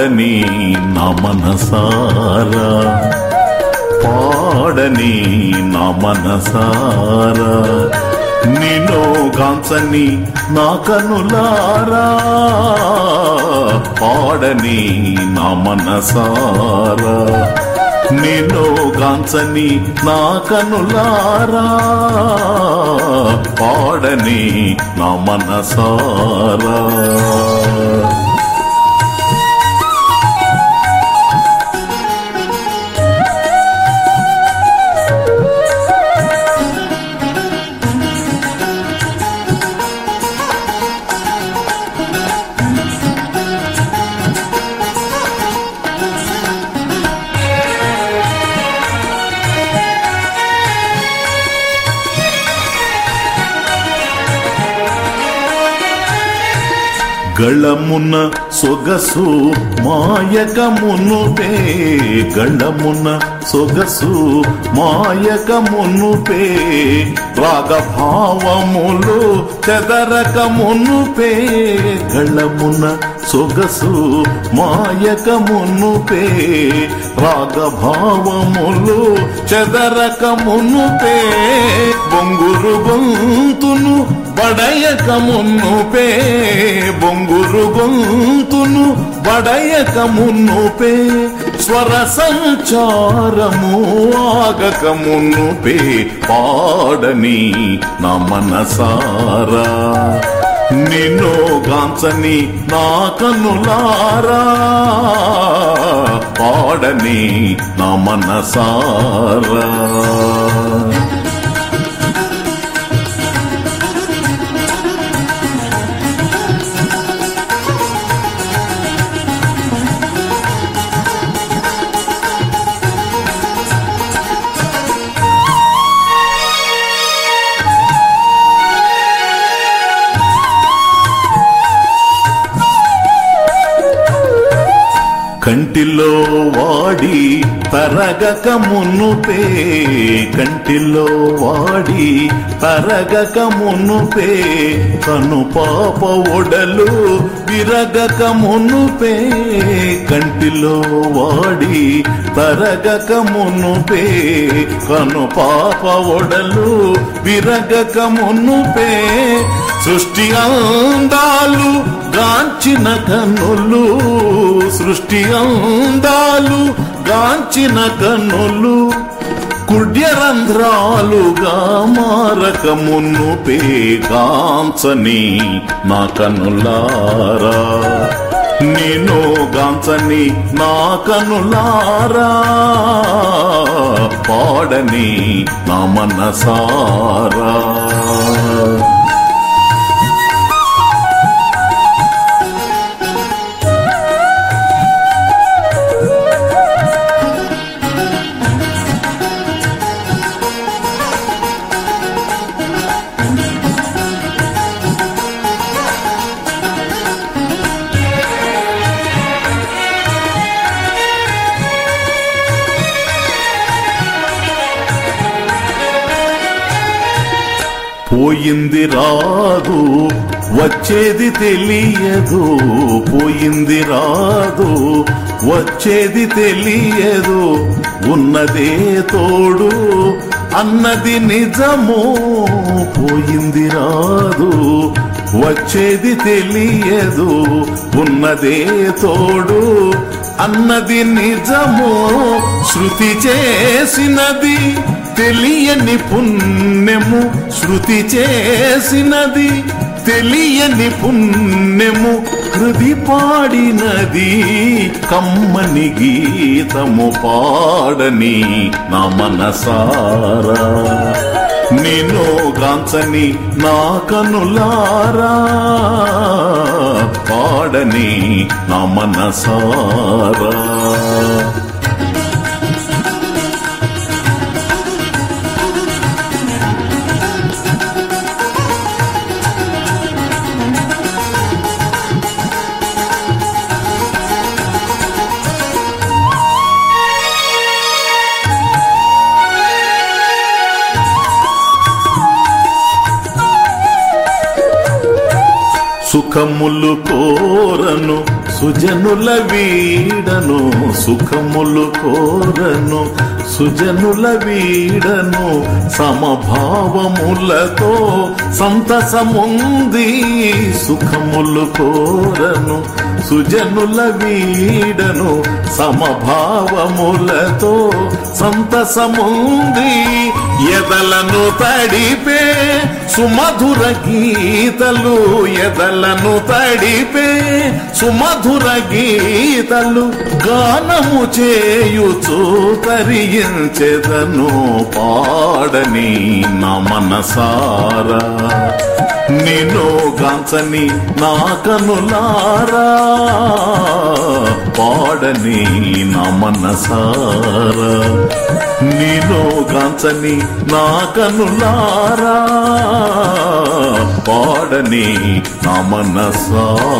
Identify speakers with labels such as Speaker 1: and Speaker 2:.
Speaker 1: పాడని నా మనసారా. పాడని నా మనసారా. నిన్నో గాంచని నా కనులారా. పాడని నా మనసారా. నిన్నో గాంచని నా కనులారా. పాడని నా మనసారా. గళమున సొగసు మాయకమునుపే గళమున సొగసు మాయకమునుపే రాగభావములు చెదరకమునుపే గళమున సొగసు మాయకమునుపే రాగభావములు చెదరకమునుపే బొంగురు గొంతును బడయకమున్నుపే బొంగురు గొంతును బడయకమున్నుపే స్వర సంచారము ఆగకమున్నుపే పాడని నా మనసారా. నిన్ను గాంచని నా కనులారా పాడని నా మనసారా. కంటిలో వాడి తరగక మునుపే కంటిలో వాడి తరగక మునుపే కను పాప ఒడలు విరగక మునుపే కంటిలో వాడి తరగక మునుపే కను పాప ఒడలు విరగక మునుపే సృష్టి అందాలు గాంచిన కన్నులు సృష్టి అందాలు గాంచిన కన్నులు కుడ్యరంధ్రాలుగా మారక మున్నుపే గాంచని నా కన్నులారా నేను గాంచని నా కనులారా. పాడని నా మనసారా. పోయింది రాదు వచ్చేది తెలియదు. పోయింది రాదు వచ్చేది తెలియదు. ఉన్నదే తోడు అన్నది నిజము. పోయింది రాదు వచ్చేది తెలియదు. ఉన్నదే తోడు అన్నది నిజము శృతి చేసినది తెలియని పుణ్యము శృతి చేసినది తెలియని పుణ్యము హృది పాడినది కమ్మని గీతము పాడని నా మనసారా. నేను గాంచని నా కనులారా పాడని నా మనసారా. సుఖములు కోరను. సుజనుల వీడను సుఖములు కోరను. సుజనుల వీడను సమభావములతో సంతసముంది సుఖములు కోరను. సుజనుల వీడను సమభావములతో సంతసముంది. ఎదలను తడిపే సుమధుర గీతలు ఎదలను తడిపే సుమధుర గీతలు గానము చేయుచు తరించెదను పాడని నా మనసారా. నిన్ను గాంచని నా కనులారా. పాడని నా మనసారా. నిన్ను గాంచని నా కనులారా. పాడని నా మనసారా.